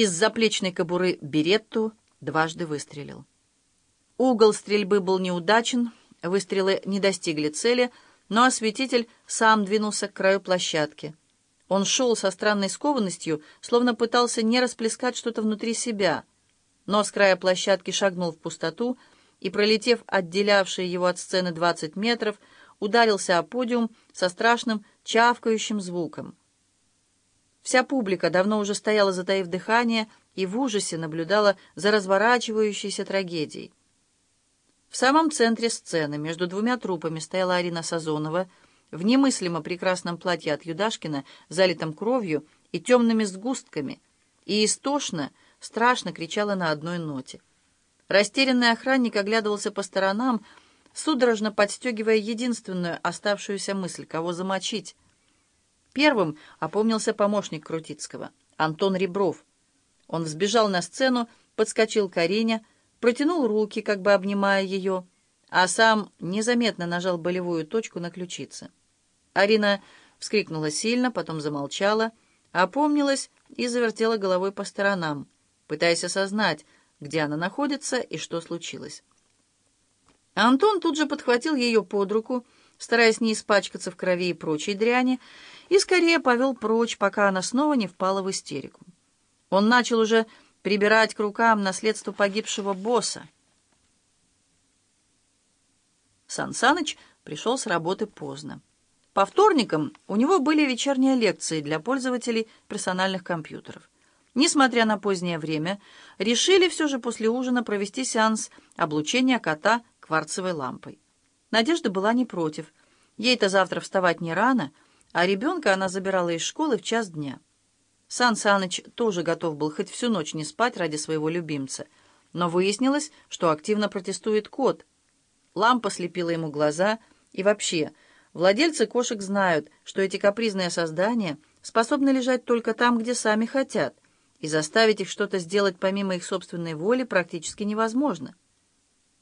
из заплечной кобуры беретту, дважды выстрелил. Угол стрельбы был неудачен, выстрелы не достигли цели, но осветитель сам двинулся к краю площадки. Он шел со странной скованностью, словно пытался не расплескать что-то внутри себя, но с края площадки шагнул в пустоту и, пролетев отделявшие его от сцены 20 метров, ударился о подиум со страшным чавкающим звуком. Вся публика давно уже стояла, затаив дыхание, и в ужасе наблюдала за разворачивающейся трагедией. В самом центре сцены между двумя трупами стояла Арина Сазонова в немыслимо прекрасном платье от Юдашкина, залитом кровью и темными сгустками, и истошно, страшно кричала на одной ноте. Растерянный охранник оглядывался по сторонам, судорожно подстегивая единственную оставшуюся мысль, кого замочить. Первым опомнился помощник Крутицкого, Антон Ребров. Он взбежал на сцену, подскочил к Арине, протянул руки, как бы обнимая ее, а сам незаметно нажал болевую точку на ключице. Арина вскрикнула сильно, потом замолчала, опомнилась и завертела головой по сторонам, пытаясь осознать, где она находится и что случилось. Антон тут же подхватил ее под руку, стараясь не испачкаться в крови и прочей дряни, и скорее повел прочь, пока она снова не впала в истерику. Он начал уже прибирать к рукам наследство погибшего босса. Сан Саныч пришел с работы поздно. По вторникам у него были вечерние лекции для пользователей персональных компьютеров. Несмотря на позднее время, решили все же после ужина провести сеанс облучения кота кварцевой лампой. Надежда была не против. Ей-то завтра вставать не рано, а ребенка она забирала из школы в час дня. Сан Саныч тоже готов был хоть всю ночь не спать ради своего любимца, но выяснилось, что активно протестует кот. Лампа слепила ему глаза, и вообще, владельцы кошек знают, что эти капризные создания способны лежать только там, где сами хотят, и заставить их что-то сделать помимо их собственной воли практически невозможно.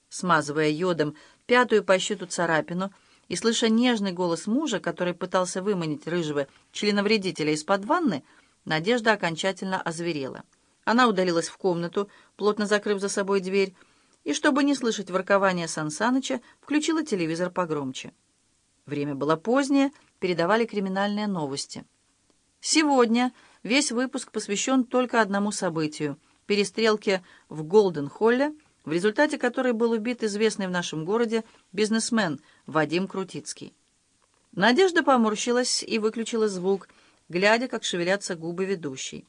Смазывая йодом пятую по счету царапину и слыша нежный голос мужа, который пытался выманить рыжего членовредителя из-под ванны, Надежда окончательно озверела. Она удалилась в комнату, плотно закрыв за собой дверь, и, чтобы не слышать воркования Сансаныча, включила телевизор погромче. Время было позднее, передавали криминальные новости. Сегодня весь выпуск посвящен только одному событию — перестрелке в Голден-Холле, в результате которой был убит известный в нашем городе бизнесмен Вадим Крутицкий. Надежда поморщилась и выключила звук — глядя, как шевелятся губы ведущей.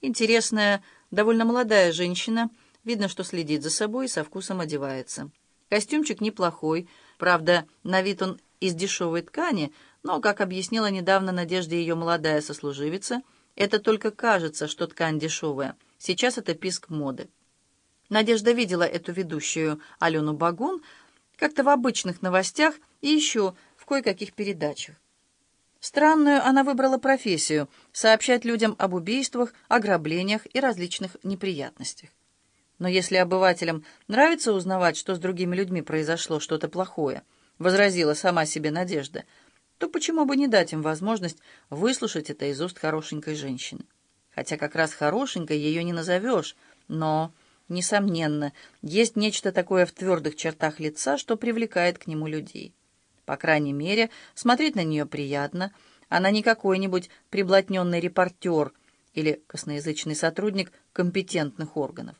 Интересная, довольно молодая женщина, видно, что следит за собой и со вкусом одевается. Костюмчик неплохой, правда, на вид он из дешевой ткани, но, как объяснила недавно Надежде ее молодая сослуживица, это только кажется, что ткань дешевая. Сейчас это писк моды. Надежда видела эту ведущую Алену Багун как-то в обычных новостях и еще в кое-каких передачах. Странную она выбрала профессию — сообщать людям об убийствах, ограблениях и различных неприятностях. Но если обывателям нравится узнавать, что с другими людьми произошло что-то плохое, возразила сама себе Надежда, то почему бы не дать им возможность выслушать это из уст хорошенькой женщины? Хотя как раз хорошенькой ее не назовешь, но, несомненно, есть нечто такое в твердых чертах лица, что привлекает к нему людей. По крайней мере, смотреть на нее приятно. Она не какой-нибудь приблотненный репортер или косноязычный сотрудник компетентных органов.